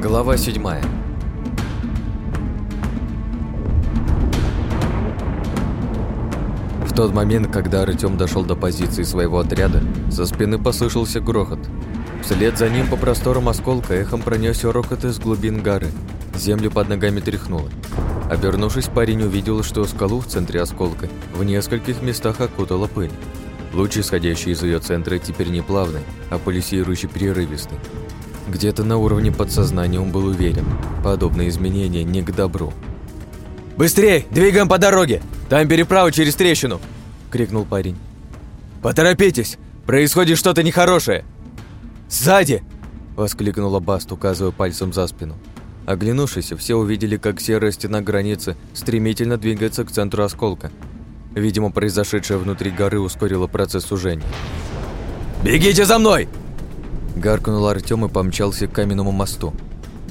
Глава седьмая. В тот момент, когда Артём дошел до позиции своего отряда, со спины послышался грохот. Вслед за ним по просторам осколка эхом пронесся рокот из глубин горы. Землю под ногами тряхнуло. Обернувшись, парень увидел, что скалу в центре осколка в нескольких местах окутала пыль. Луч, исходящий из ее центра, теперь не плавный, а пульсирующий прерывистый. Где-то на уровне подсознания он был уверен, подобные изменения не к добру. «Быстрей! Двигаем по дороге! Там переправа через трещину!» — крикнул парень. «Поторопитесь! Происходит что-то нехорошее!» «Сзади!» — воскликнула Баст, указывая пальцем за спину. Оглянувшись, все увидели, как серая стена границы стремительно двигается к центру осколка. Видимо, произошедшее внутри горы ускорило процесс сужения. «Бегите за мной!» Гаркнул Артём и помчался к каменному мосту.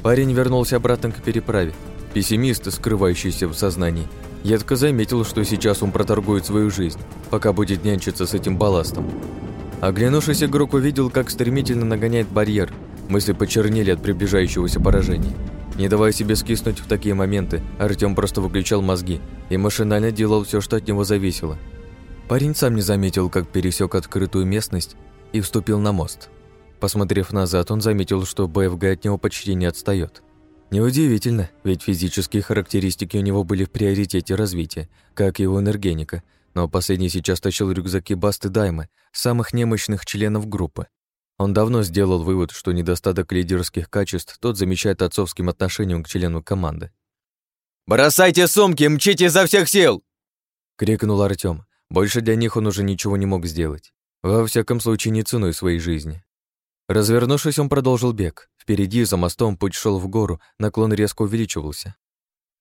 Парень вернулся обратно к переправе. Пессимист, скрывающийся в сознании, едко заметил, что сейчас он проторгует свою жизнь, пока будет нянчиться с этим балластом. Оглянувшись, игрок увидел, как стремительно нагоняет барьер. Мысли почернели от приближающегося поражения. Не давая себе скиснуть в такие моменты, Артём просто выключал мозги и машинально делал все, что от него зависело. Парень сам не заметил, как пересек открытую местность и вступил на мост. Посмотрев назад, он заметил, что БФГ от него почти не отстает. Неудивительно, ведь физические характеристики у него были в приоритете развития, как и у энергеника, но последний сейчас тащил рюкзаки Басты Даймы, самых немощных членов группы. Он давно сделал вывод, что недостаток лидерских качеств тот замечает отцовским отношением к члену команды. «Бросайте сумки, мчите изо всех сил!» — крикнул Артём. Больше для них он уже ничего не мог сделать. Во всяком случае, не ценой своей жизни. Развернувшись, он продолжил бег. Впереди, за мостом, путь шел в гору, наклон резко увеличивался.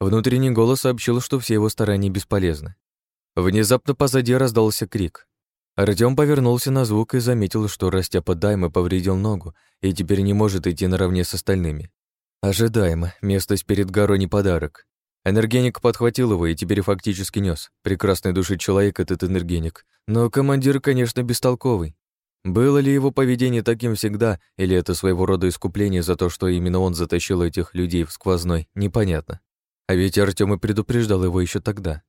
Внутренний голос сообщил, что все его старания бесполезны. Внезапно позади раздался крик. Артём повернулся на звук и заметил, что Растяпа Дайма повредил ногу и теперь не может идти наравне с остальными. Ожидаемо, местность перед горой не подарок. Энергеник подхватил его и теперь фактически нес. Прекрасной души человек этот энергеник. Но командир, конечно, бестолковый. Было ли его поведение таким всегда, или это своего рода искупление за то, что именно он затащил этих людей в сквозной, непонятно. А ведь Артём и предупреждал его еще тогда.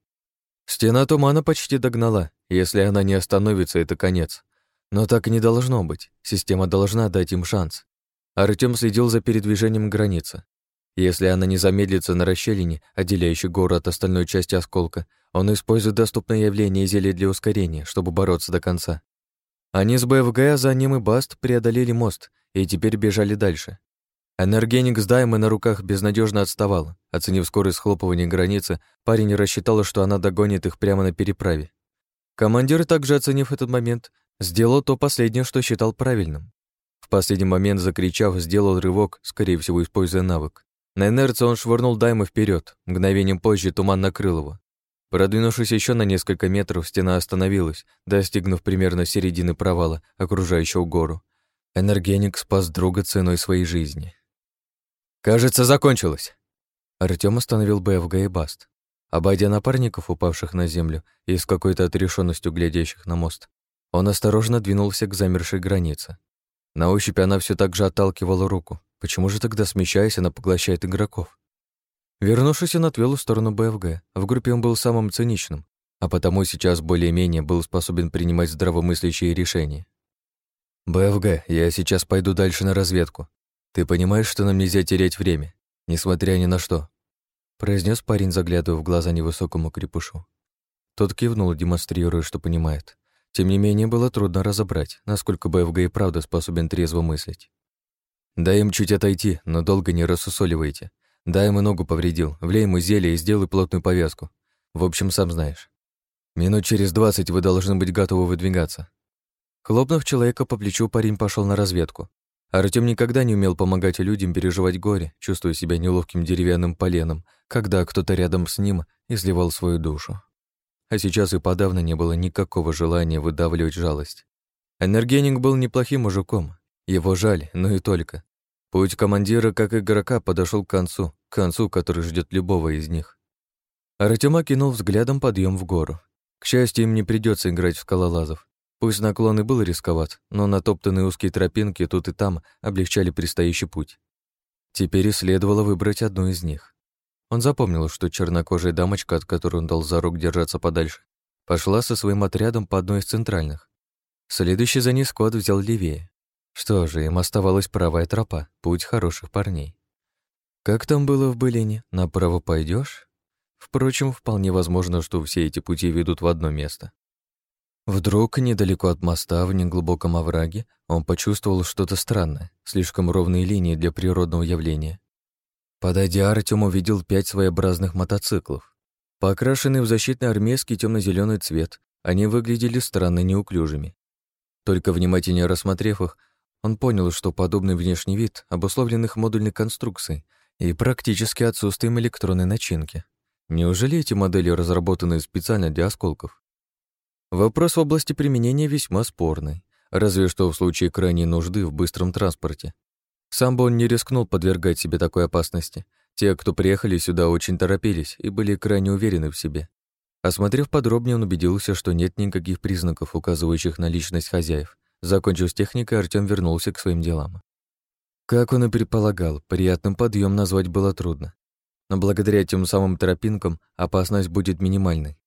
Стена тумана почти догнала. Если она не остановится, это конец. Но так и не должно быть. Система должна дать им шанс. Артём следил за передвижением границы. Если она не замедлится на расщелине, отделяющей гору от остальной части осколка, он использует доступное явление зелья для ускорения, чтобы бороться до конца. Они с БФГ, за ним и Баст преодолели мост и теперь бежали дальше. Энергеник с Даймой на руках безнадежно отставал. Оценив скорость схлопывания границы, парень рассчитал, что она догонит их прямо на переправе. Командир, также оценив этот момент, сделал то последнее, что считал правильным. В последний момент, закричав, сделал рывок, скорее всего, используя навык. На инерции он швырнул Дайму вперед. Мгновением позже туман накрыл его. Продвинувшись еще на несколько метров, стена остановилась, достигнув примерно середины провала, окружающего гору. Энергеник спас друга ценой своей жизни. «Кажется, закончилось!» Артём остановил БФГ и Баст. Обойдя напарников, упавших на землю и с какой-то отрешенностью глядящих на мост, он осторожно двинулся к замершей границе. На ощупь она все так же отталкивала руку. Почему же тогда, смещаясь, она поглощает игроков? Вернувшись, он отвел в сторону БФГ. В группе он был самым циничным, а потому сейчас более-менее был способен принимать здравомыслящие решения. «БФГ, я сейчас пойду дальше на разведку. Ты понимаешь, что нам нельзя терять время, несмотря ни на что?» произнес парень, заглядывая в глаза невысокому крепышу. Тот кивнул, демонстрируя, что понимает. Тем не менее, было трудно разобрать, насколько БФГ и правда способен трезво мыслить. «Дай им чуть отойти, но долго не рассусоливайте. Дай ему ногу повредил, влей ему зелье и сделай плотную повязку. В общем, сам знаешь. Минут через двадцать вы должны быть готовы выдвигаться. Хлопнув человека по плечу, парень пошел на разведку. Артем никогда не умел помогать людям переживать горе, чувствуя себя неловким деревянным поленом, когда кто-то рядом с ним изливал свою душу. А сейчас и подавно не было никакого желания выдавливать жалость. Энергеник был неплохим мужиком. Его жаль, но и только. Путь командира, как игрока, подошел к концу, к концу, который ждет любого из них. Артема кинул взглядом подъем в гору. К счастью, им не придется играть в скалолазов. Пусть наклон и был рисковат, но натоптанные узкие тропинки тут и там облегчали предстоящий путь. Теперь и следовало выбрать одну из них. Он запомнил, что чернокожая дамочка, от которой он дал за рук держаться подальше, пошла со своим отрядом по одной из центральных. Следующий за ней скот взял левее. Что же, им оставалась правая тропа, путь хороших парней. Как там было в Былине? Направо пойдешь? Впрочем, вполне возможно, что все эти пути ведут в одно место. Вдруг, недалеко от моста, в неглубоком овраге, он почувствовал что-то странное, слишком ровные линии для природного явления. Подойдя, Артем увидел пять своеобразных мотоциклов. Покрашенные в защитный армейский темно зеленый цвет, они выглядели странно неуклюжими. Только внимательнее рассмотрев их, он понял, что подобный внешний вид обусловлен их модульной конструкцией и практически отсутствием электронной начинки. Неужели эти модели разработаны специально для осколков? Вопрос в области применения весьма спорный, разве что в случае крайней нужды в быстром транспорте. Сам бы он не рискнул подвергать себе такой опасности. Те, кто приехали сюда, очень торопились и были крайне уверены в себе. Осмотрев подробнее, он убедился, что нет никаких признаков, указывающих на личность хозяев. Закончив с техникой, Артём вернулся к своим делам. Как он и предполагал, приятным подъем назвать было трудно. Но благодаря тем самым тропинкам опасность будет минимальной.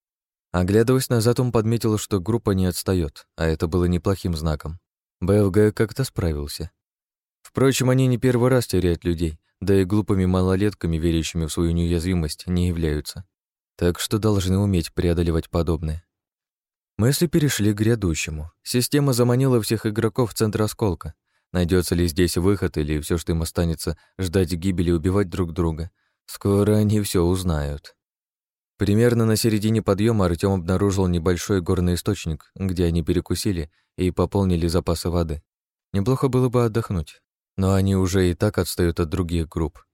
Оглядываясь назад, он подметил, что группа не отстает, а это было неплохим знаком. БФГ как-то справился. Впрочем, они не первый раз теряют людей, да и глупыми малолетками, верящими в свою неуязвимость, не являются. Так что должны уметь преодолевать подобное. Мысли перешли к грядущему. Система заманила всех игроков в центр осколка. Найдется ли здесь выход или все, что им останется, ждать гибели и убивать друг друга? Скоро они все узнают. Примерно на середине подъема Артём обнаружил небольшой горный источник, где они перекусили и пополнили запасы воды. Неплохо было бы отдохнуть, но они уже и так отстают от других групп.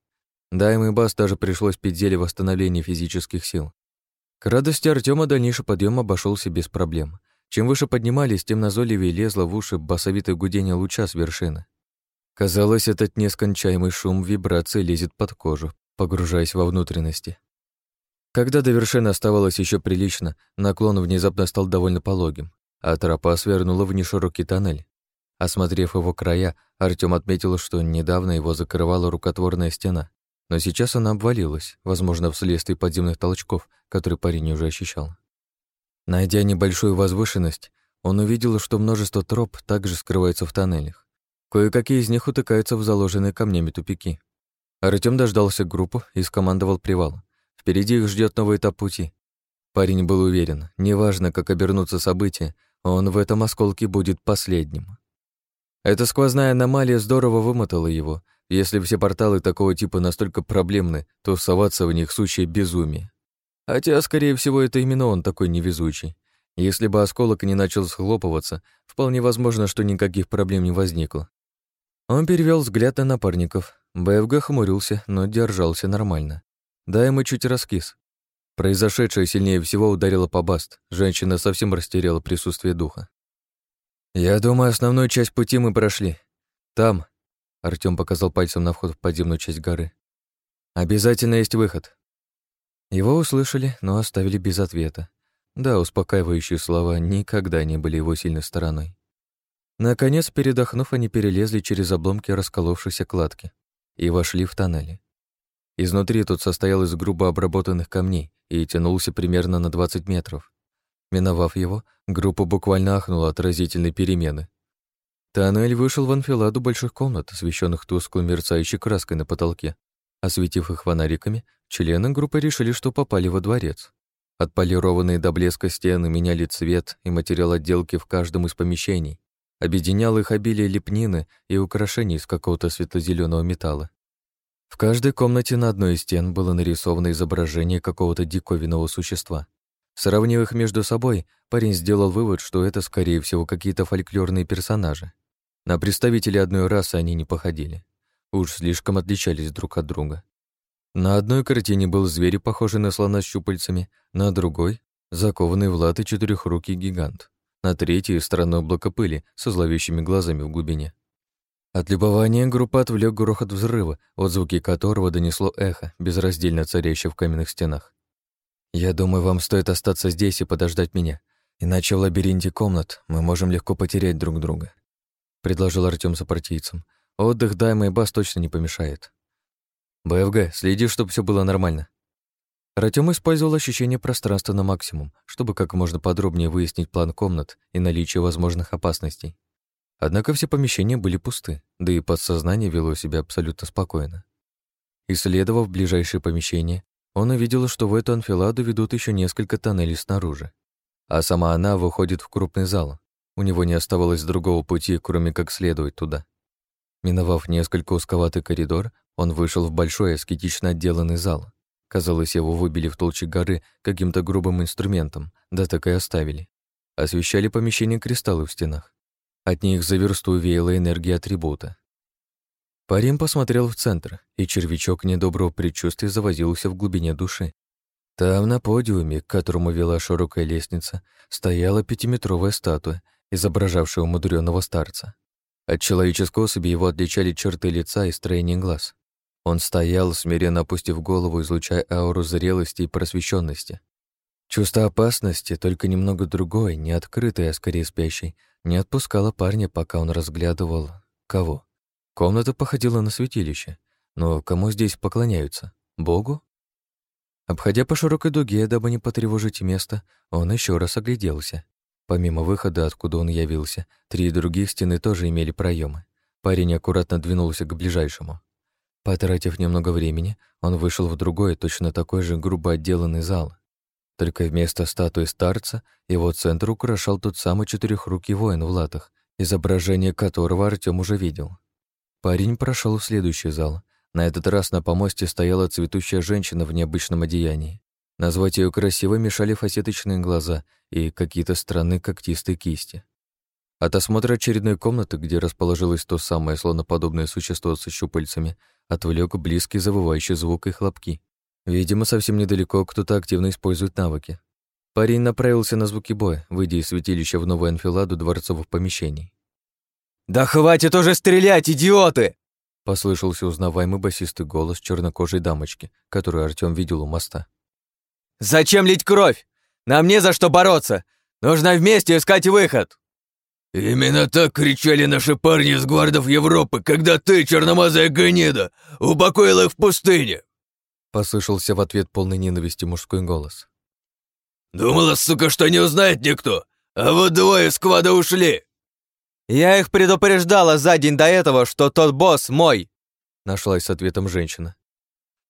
Дайм и Бас даже пришлось пить зелье восстановления физических сил. К радости Артёма дальнейший подъем обошелся без проблем. Чем выше поднимались, тем назойливее лезло в уши басовитое гудение луча с вершины. Казалось, этот нескончаемый шум вибрации лезет под кожу, погружаясь во внутренности. Когда до вершины оставалось еще прилично, наклон внезапно стал довольно пологим, а тропа свернула в неширокий тоннель. Осмотрев его края, Артём отметил, что недавно его закрывала рукотворная стена, но сейчас она обвалилась, возможно, вследствие подземных толчков, которые парень уже ощущал. Найдя небольшую возвышенность, он увидел, что множество троп также скрывается в тоннелях. Кое-какие из них утыкаются в заложенные камнями тупики. Артём дождался группу и скомандовал привал. Впереди их ждет новый этап пути. Парень был уверен, неважно, как обернутся события, он в этом осколке будет последним. Эта сквозная аномалия здорово вымотала его. Если все порталы такого типа настолько проблемны, то соваться в них сущее безумие. Хотя, скорее всего, это именно он такой невезучий. Если бы осколок не начал схлопываться, вполне возможно, что никаких проблем не возникло. Он перевел взгляд на напарников. БФГ хмурился, но держался нормально. Да, ему чуть раскис. Произошедшее сильнее всего ударило по Баст. Женщина совсем растеряла присутствие духа. «Я думаю, основную часть пути мы прошли. Там...» Артём показал пальцем на вход в подземную часть горы. «Обязательно есть выход». Его услышали, но оставили без ответа. Да, успокаивающие слова никогда не были его сильной стороной. Наконец, передохнув, они перелезли через обломки расколовшейся кладки и вошли в тоннели. Изнутри тут состоял из грубо обработанных камней и тянулся примерно на 20 метров. Миновав его, группа буквально ахнула от разительной перемены. Тоннель вышел в анфиладу больших комнат, освещенных тусклой мерцающей краской на потолке. Осветив их фонариками, члены группы решили, что попали во дворец. Отполированные до блеска стены меняли цвет и материал отделки в каждом из помещений. Объединял их обилие лепнины и украшений из какого-то светло зеленого металла. В каждой комнате на одной из стен было нарисовано изображение какого-то диковинного существа. Сравнив их между собой, парень сделал вывод, что это, скорее всего, какие-то фольклорные персонажи. На представителей одной расы они не походили. Уж слишком отличались друг от друга. На одной картине был зверь, похожий на слона с щупальцами, на другой — закованный в латы четырехрукий гигант, на третьей — странное облако пыли со зловещими глазами в глубине. От любования группа отвлек грохот взрыва, от звуки которого донесло эхо, безраздельно царящее в каменных стенах. «Я думаю, вам стоит остаться здесь и подождать меня, иначе в лабиринте комнат мы можем легко потерять друг друга», — предложил Артём сопартийцам. «Отдых Дайма и Бас точно не помешает. БФГ, следи, чтобы все было нормально. Артём использовал ощущение пространства на максимум, чтобы как можно подробнее выяснить план комнат и наличие возможных опасностей. Однако все помещения были пусты, да и подсознание вело себя абсолютно спокойно. Исследовав ближайшие помещения, он увидел, что в эту анфиладу ведут еще несколько тоннелей снаружи, а сама она выходит в крупный зал. У него не оставалось другого пути, кроме как следовать туда. Миновав несколько узковатый коридор, он вышел в большой аскетично отделанный зал. Казалось, его выбили в толще горы каким-то грубым инструментом, да так и оставили. Освещали помещение кристаллы в стенах. От них за версту веяла энергия атрибута. Парень посмотрел в центр, и червячок недоброго предчувствия завозился в глубине души. Там, на подиуме, к которому вела широкая лестница, стояла пятиметровая статуя, изображавшая умудренного старца. От человеческой особи его отличали черты лица и строение глаз. Он стоял, смиренно опустив голову, излучая ауру зрелости и просвещенности. Чувство опасности, только немного другой, не открытой, а скорее спящей, не отпускало парня, пока он разглядывал... кого? Комната походила на святилище. Но кому здесь поклоняются? Богу? Обходя по широкой дуге, дабы не потревожить место, он еще раз огляделся. Помимо выхода, откуда он явился, три других стены тоже имели проемы. Парень аккуратно двинулся к ближайшему. Потратив немного времени, он вышел в другой, точно такой же грубо отделанный зал. Только вместо статуи старца его центр украшал тот самый четырехрукий воин в латах, изображение которого Артём уже видел. Парень прошел в следующий зал. На этот раз на помосте стояла цветущая женщина в необычном одеянии. Назвать ее красивой мешали фасеточные глаза и какие-то странные когтистые кисти. От осмотра очередной комнаты, где расположилось то самое слоноподобное существо со щупальцами, отвлек близкий завывающий звук и хлопки. Видимо, совсем недалеко кто-то активно использует навыки. Парень направился на звуки боя, выйдя из святилища в новую анфиладу дворцовых помещений. «Да хватит уже стрелять, идиоты!» Послышался узнаваемый басистый голос чернокожей дамочки, которую Артём видел у моста. Зачем лить кровь? Нам не за что бороться. Нужно вместе искать выход. Именно так кричали наши парни из гвардов Европы, когда ты, черномазая гнида, упокоил их в пустыне. Послышался в ответ полный ненависти мужской голос. Думала, сука, что не узнает никто, а вот двое сквада ушли. Я их предупреждала за день до этого, что тот босс мой. Нашлась с ответом женщина.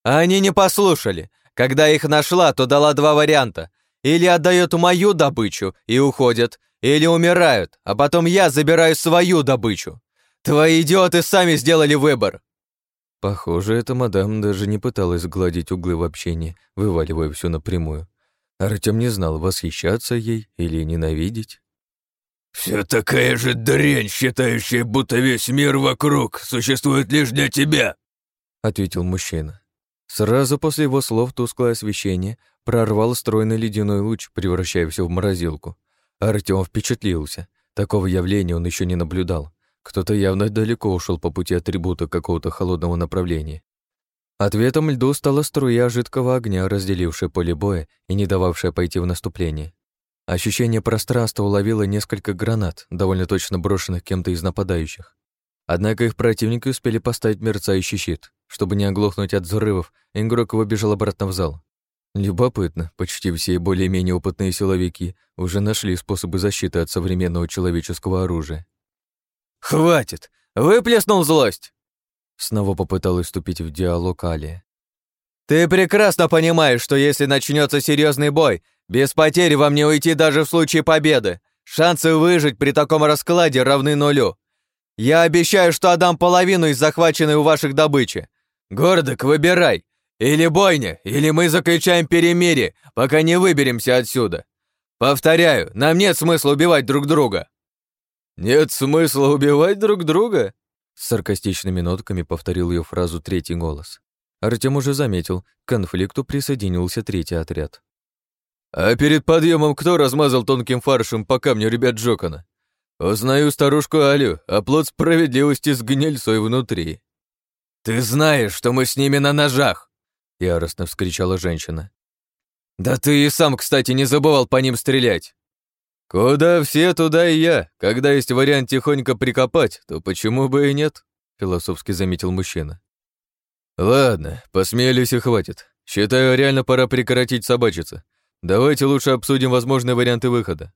Они не послушали. Когда их нашла, то дала два варианта. Или отдает мою добычу и уходят, или умирают, а потом я забираю свою добычу. Твои идиоты сами сделали выбор. Похоже, эта мадам даже не пыталась гладить углы в общении, вываливая все напрямую. Артем не знал, восхищаться ей или ненавидеть. «Все такая же дрянь, считающая, будто весь мир вокруг существует лишь для тебя», — ответил мужчина. Сразу после его слов тусклое освещение прорвал стройный ледяной луч, превращая все в морозилку. Артём впечатлился. Такого явления он еще не наблюдал. Кто-то явно далеко ушел по пути атрибута какого-то холодного направления. Ответом льду стала струя жидкого огня, разделившая поле боя и не дававшая пойти в наступление. Ощущение пространства уловило несколько гранат, довольно точно брошенных кем-то из нападающих. Однако их противники успели поставить мерцающий щит. Чтобы не оглохнуть от взрывов, игрок выбежал обратно в зал. Любопытно, почти все более-менее опытные силовики уже нашли способы защиты от современного человеческого оружия. «Хватит! Выплеснул злость!» Снова попыталась вступить в диалог Алия. «Ты прекрасно понимаешь, что если начнется серьезный бой, без потерь вам не уйти даже в случае победы. Шансы выжить при таком раскладе равны нулю. Я обещаю, что отдам половину из захваченной у ваших добычи. Гордок, выбирай. Или бойня, или мы заключаем перемирие, пока не выберемся отсюда. Повторяю, нам нет смысла убивать друг друга. Нет смысла убивать друг друга? С саркастичными нотками повторил ее фразу третий голос. Артем уже заметил, к конфликту присоединился третий отряд. «А перед подъемом кто размазал тонким фаршем по камню ребят Джокона? Узнаю старушку Алю, а плод справедливости с гнильцой внутри. Ты знаешь, что мы с ними на ножах, яростно вскричала женщина. Да ты и сам, кстати, не забывал по ним стрелять. Куда все, туда и я. Когда есть вариант тихонько прикопать, то почему бы и нет? философски заметил мужчина. Ладно, посмеялись и хватит. Считаю, реально пора прекратить собачиться. Давайте лучше обсудим возможные варианты выхода.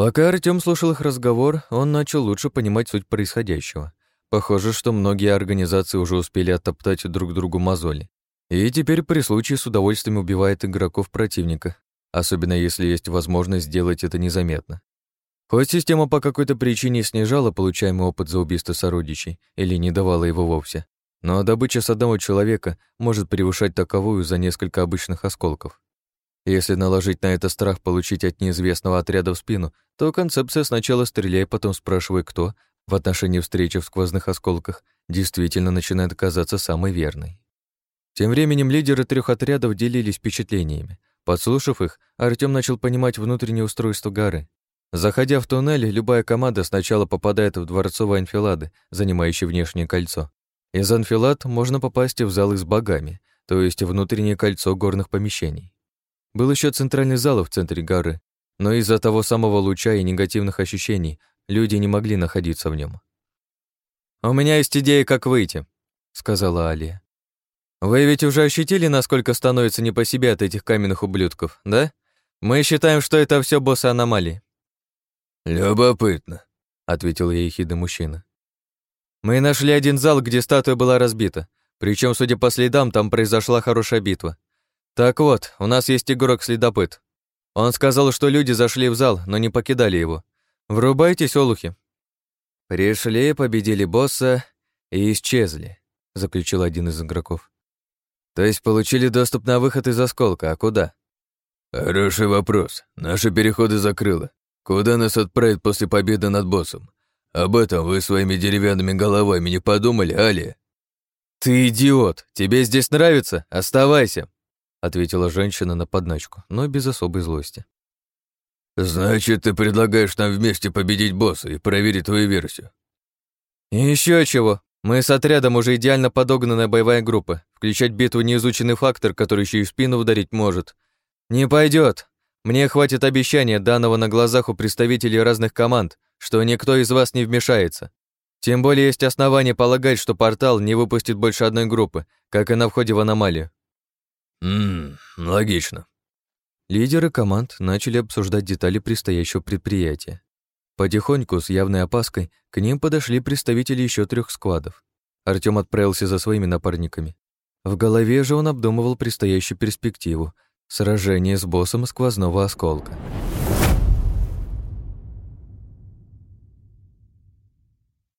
Пока Артём слушал их разговор, он начал лучше понимать суть происходящего. Похоже, что многие организации уже успели оттоптать друг другу мозоли. И теперь при случае с удовольствием убивает игроков противника, особенно если есть возможность сделать это незаметно. Хоть система по какой-то причине снижала получаемый опыт за убийство сородичей или не давала его вовсе, но добыча с одного человека может превышать таковую за несколько обычных осколков. Если наложить на это страх получить от неизвестного отряда в спину, то концепция сначала стреляй, потом спрашивай кто, в отношении встречи в сквозных осколках, действительно начинает казаться самой верной. Тем временем лидеры трех отрядов делились впечатлениями. Подслушав их, Артём начал понимать внутреннее устройство горы. Заходя в туннель, любая команда сначала попадает в дворцовые анфилады, занимающие внешнее кольцо. Из анфилад можно попасть в залы с богами, то есть внутреннее кольцо горных помещений. Был еще центральный зал в центре горы, но из-за того самого луча и негативных ощущений люди не могли находиться в нем. «У меня есть идея, как выйти», — сказала Алия. «Вы ведь уже ощутили, насколько становится не по себе от этих каменных ублюдков, да? Мы считаем, что это все боссы аномалии. «Любопытно», — ответил ей ехидный мужчина. «Мы нашли один зал, где статуя была разбита. Причем, судя по следам, там произошла хорошая битва. Так вот, у нас есть игрок-следопыт. Он сказал, что люди зашли в зал, но не покидали его. Врубайтесь, олухи». «Пришли, победили босса и исчезли», — заключил один из игроков. «То есть получили доступ на выход из осколка, а куда?» «Хороший вопрос. Наши переходы закрыло. Куда нас отправят после победы над боссом? Об этом вы своими деревянными головами не подумали, Али? Ты идиот! Тебе здесь нравится? Оставайся!» Ответила женщина на подначку, но без особой злости. «Значит, ты предлагаешь нам вместе победить босса и проверить твою версию?» Еще чего. Мы с отрядом уже идеально подогнанная боевая группа. Включать битву неизученный фактор, который еще и в спину ударить может. Не пойдет. Мне хватит обещания, данного на глазах у представителей разных команд, что никто из вас не вмешается. Тем более есть основания полагать, что портал не выпустит больше одной группы, как и на входе в аномалию. Ммм, логично. Лидеры команд начали обсуждать детали предстоящего предприятия. Потихоньку, с явной опаской, к ним подошли представители еще трех складов. Артём отправился за своими напарниками. В голове же он обдумывал предстоящую перспективу — Сражение с боссом сквозного осколка.